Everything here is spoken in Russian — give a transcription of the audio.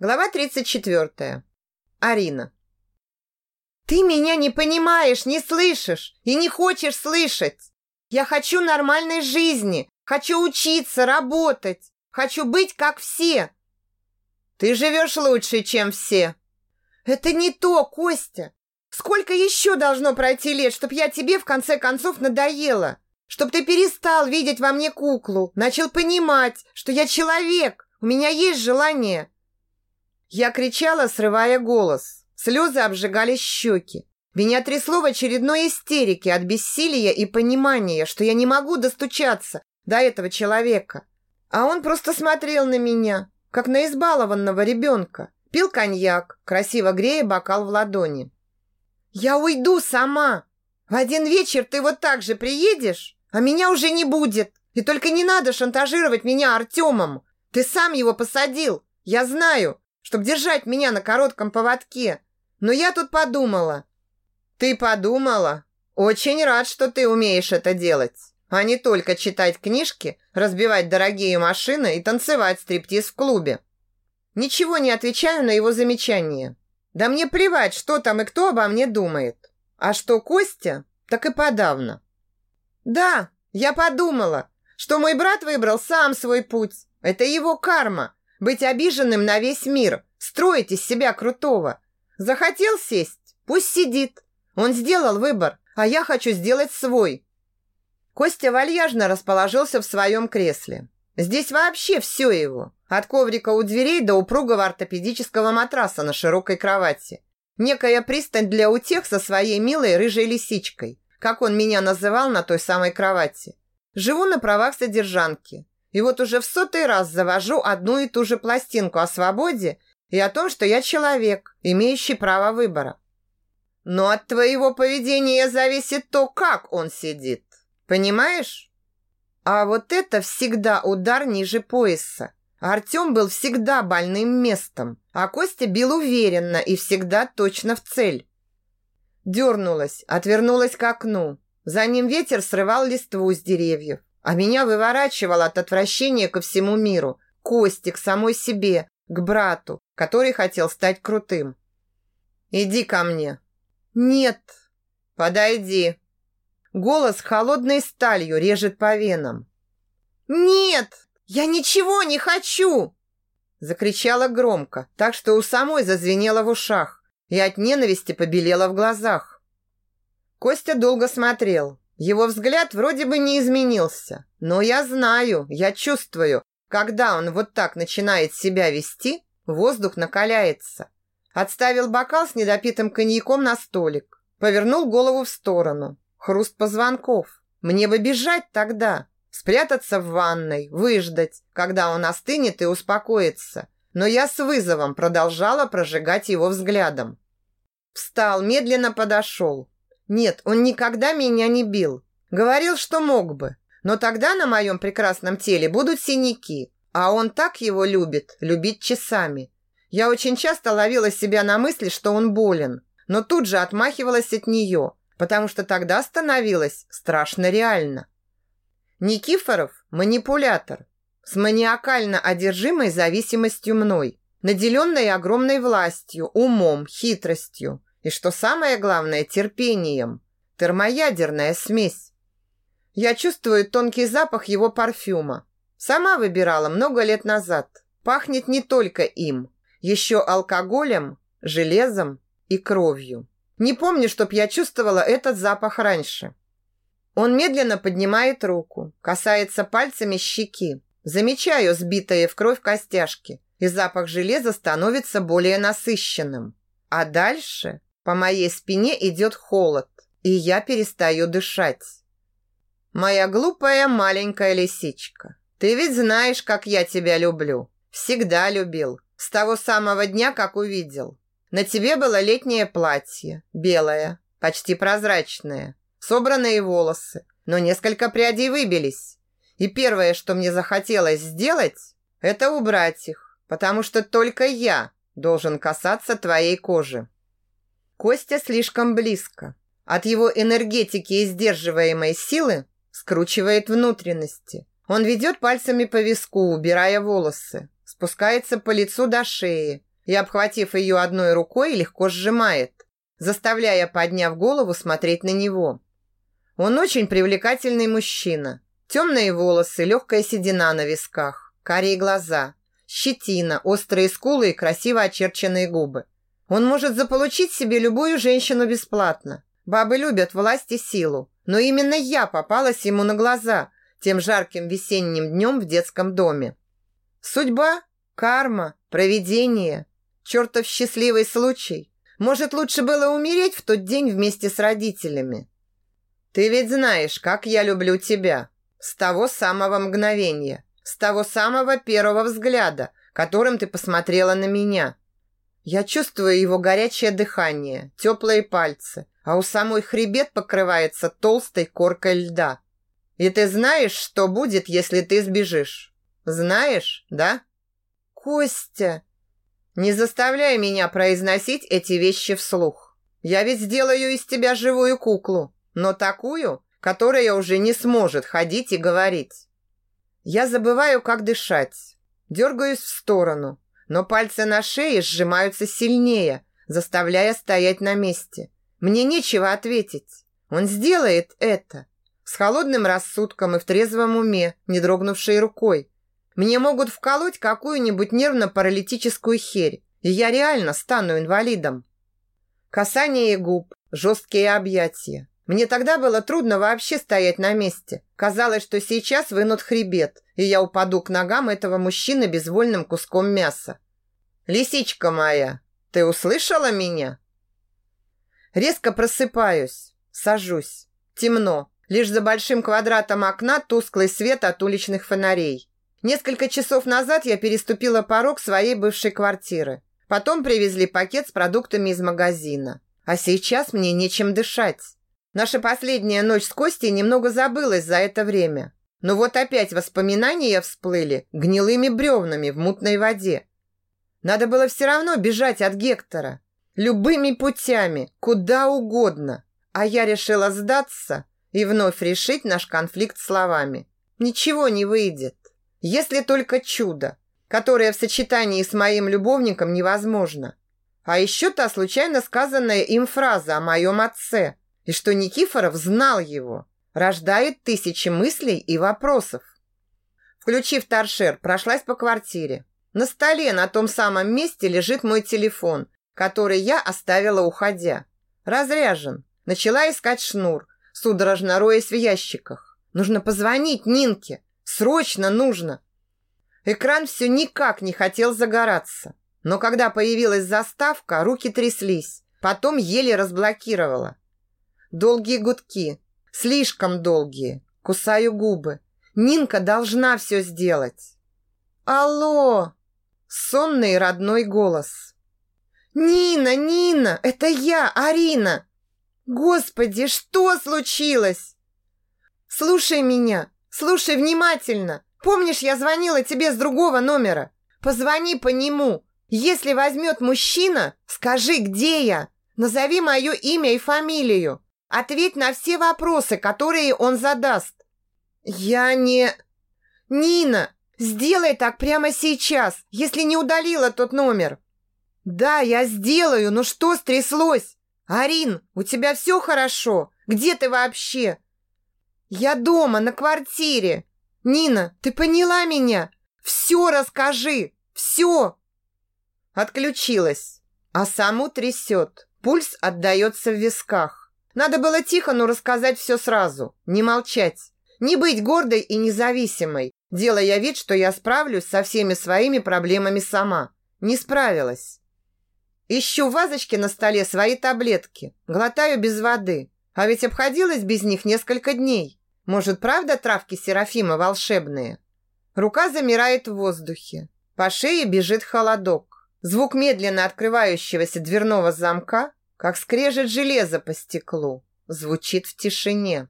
Глава 34. Арина. Ты меня не понимаешь, не слышишь и не хочешь слышать. Я хочу нормальной жизни, хочу учиться, работать, хочу быть как все. Ты живешь лучше, чем все. Это не то, Костя. Сколько еще должно пройти лет, чтоб я тебе в конце концов надоела? Чтоб ты перестал видеть во мне куклу, начал понимать, что я человек, у меня есть желание, я кричала, срывая голос. Слезы обжигали щеки. Меня трясло в очередной истерике от бессилия и понимания, что я не могу достучаться до этого человека. А он просто смотрел на меня, как на избалованного ребенка. Пил коньяк, красиво грея бокал в ладони. «Я уйду сама. В один вечер ты вот так же приедешь, а меня уже не будет. И только не надо шантажировать меня Артемом. Ты сам его посадил. Я знаю чтобы держать меня на коротком поводке. Но я тут подумала. Ты подумала? Очень рад, что ты умеешь это делать, а не только читать книжки, разбивать дорогие машины и танцевать стриптиз в клубе. Ничего не отвечаю на его замечание. Да мне плевать, что там и кто обо мне думает. А что Костя, так и подавно. Да, я подумала, что мой брат выбрал сам свой путь. Это его карма, быть обиженным на весь мир, строить из себя крутого. Захотел сесть? Пусть сидит. Он сделал выбор, а я хочу сделать свой. Костя вальяжно расположился в своем кресле. Здесь вообще все его. От коврика у дверей до упругого ортопедического матраса на широкой кровати. Некая пристань для утех со своей милой рыжей лисичкой, как он меня называл на той самой кровати. Живу на правах содержанки. И вот уже в сотый раз завожу одну и ту же пластинку о свободе и о том, что я человек, имеющий право выбора. Но от твоего поведения зависит то, как он сидит. Понимаешь? А вот это всегда удар ниже пояса. Артем был всегда больным местом, а Костя бил уверенно и всегда точно в цель. Дернулась, отвернулась к окну. За ним ветер срывал листву с деревьев а меня выворачивало от отвращения ко всему миру, Кости, к самой себе, к брату, который хотел стать крутым. «Иди ко мне». «Нет». «Подойди». Голос холодной сталью режет по венам. «Нет, я ничего не хочу!» Закричала громко, так что у самой зазвенело в ушах и от ненависти побелело в глазах. Костя долго смотрел, его взгляд вроде бы не изменился, но я знаю, я чувствую, когда он вот так начинает себя вести, воздух накаляется. Отставил бокал с недопитым коньяком на столик, повернул голову в сторону. Хруст позвонков. Мне бы бежать тогда, спрятаться в ванной, выждать, когда он остынет и успокоится. Но я с вызовом продолжала прожигать его взглядом. Встал, медленно подошел, нет, он никогда меня не бил. Говорил, что мог бы. Но тогда на моем прекрасном теле будут синяки. А он так его любит, любить часами. Я очень часто ловила себя на мысли, что он болен. Но тут же отмахивалась от нее, потому что тогда становилось страшно реально. Никифоров – манипулятор. С маниакально одержимой зависимостью мной. Наделенной огромной властью, умом, хитростью. И что самое главное, терпением. Термоядерная смесь. Я чувствую тонкий запах его парфюма. Сама выбирала много лет назад. Пахнет не только им. Еще алкоголем, железом и кровью. Не помню, чтоб я чувствовала этот запах раньше. Он медленно поднимает руку, касается пальцами щеки. Замечаю сбитые в кровь костяшки, и запах железа становится более насыщенным. А дальше по моей спине идет холод, и я перестаю дышать. Моя глупая маленькая лисичка, ты ведь знаешь, как я тебя люблю. Всегда любил, с того самого дня, как увидел. На тебе было летнее платье, белое, почти прозрачное, собранные волосы, но несколько прядей выбились. И первое, что мне захотелось сделать, это убрать их, потому что только я должен касаться твоей кожи. Костя слишком близко. От его энергетики и сдерживаемой силы скручивает внутренности. Он ведет пальцами по виску, убирая волосы, спускается по лицу до шеи, и, обхватив ее одной рукой, легко сжимает, заставляя, подняв голову, смотреть на него. Он очень привлекательный мужчина. Темные волосы, легкая седина на висках, карие глаза, щетина, острые скулы и красиво очерченные губы. Он может заполучить себе любую женщину бесплатно. Бабы любят власть и силу. Но именно я попалась ему на глаза тем жарким весенним днем в детском доме. Судьба, карма, провидение, чертов счастливый случай. Может, лучше было умереть в тот день вместе с родителями. Ты ведь знаешь, как я люблю тебя. С того самого мгновения, с того самого первого взгляда, которым ты посмотрела на меня. Я чувствую его горячее дыхание, теплые пальцы, а у самой хребет покрывается толстой коркой льда. И ты знаешь, что будет, если ты сбежишь? Знаешь, да? Костя, не заставляй меня произносить эти вещи вслух. Я ведь сделаю из тебя живую куклу, но такую, которая уже не сможет ходить и говорить. Я забываю, как дышать. Дергаюсь в сторону, но пальцы на шее сжимаются сильнее, заставляя стоять на месте. Мне нечего ответить. Он сделает это. С холодным рассудком и в трезвом уме, не дрогнувшей рукой. Мне могут вколоть какую-нибудь нервно-паралитическую херь, и я реально стану инвалидом. Касание губ, жесткие объятия. Мне тогда было трудно вообще стоять на месте. Казалось, что сейчас вынут хребет, и я упаду к ногам этого мужчины безвольным куском мяса. «Лисичка моя, ты услышала меня?» Резко просыпаюсь, сажусь. Темно. Лишь за большим квадратом окна тусклый свет от уличных фонарей. Несколько часов назад я переступила порог своей бывшей квартиры. Потом привезли пакет с продуктами из магазина. А сейчас мне нечем дышать. Наша последняя ночь с Костей немного забылась за это время. Но вот опять воспоминания всплыли гнилыми бревнами в мутной воде. Надо было все равно бежать от Гектора. Любыми путями, куда угодно. А я решила сдаться и вновь решить наш конфликт словами. Ничего не выйдет. Если только чудо, которое в сочетании с моим любовником невозможно. А еще та случайно сказанная им фраза о моем отце – и что Никифоров знал его, рождает тысячи мыслей и вопросов. Включив торшер, прошлась по квартире. На столе на том самом месте лежит мой телефон, который я оставила уходя. Разряжен. Начала искать шнур, судорожно роясь в ящиках. Нужно позвонить Нинке. Срочно нужно. Экран все никак не хотел загораться. Но когда появилась заставка, руки тряслись. Потом еле разблокировала. Долгие гудки. Слишком долгие. Кусаю губы. Нинка должна все сделать. Алло! Сонный родной голос. Нина, Нина, это я, Арина. Господи, что случилось? Слушай меня, слушай внимательно. Помнишь, я звонила тебе с другого номера? Позвони по нему. Если возьмет мужчина, скажи, где я. Назови мое имя и фамилию. Ответь на все вопросы, которые он задаст. Я не... Нина, сделай так прямо сейчас, если не удалила тот номер. Да, я сделаю, но что стряслось? Арин, у тебя все хорошо? Где ты вообще? Я дома, на квартире. Нина, ты поняла меня? Все расскажи, все. Отключилась, а саму трясет. Пульс отдается в висках. Надо было Тихону рассказать все сразу, не молчать, не быть гордой и независимой, делая вид, что я справлюсь со всеми своими проблемами сама. Не справилась. Ищу в вазочке на столе свои таблетки, глотаю без воды, а ведь обходилась без них несколько дней. Может, правда травки Серафима волшебные? Рука замирает в воздухе. По шее бежит холодок. Звук медленно открывающегося дверного замка как скрежет железо по стеклу, звучит в тишине.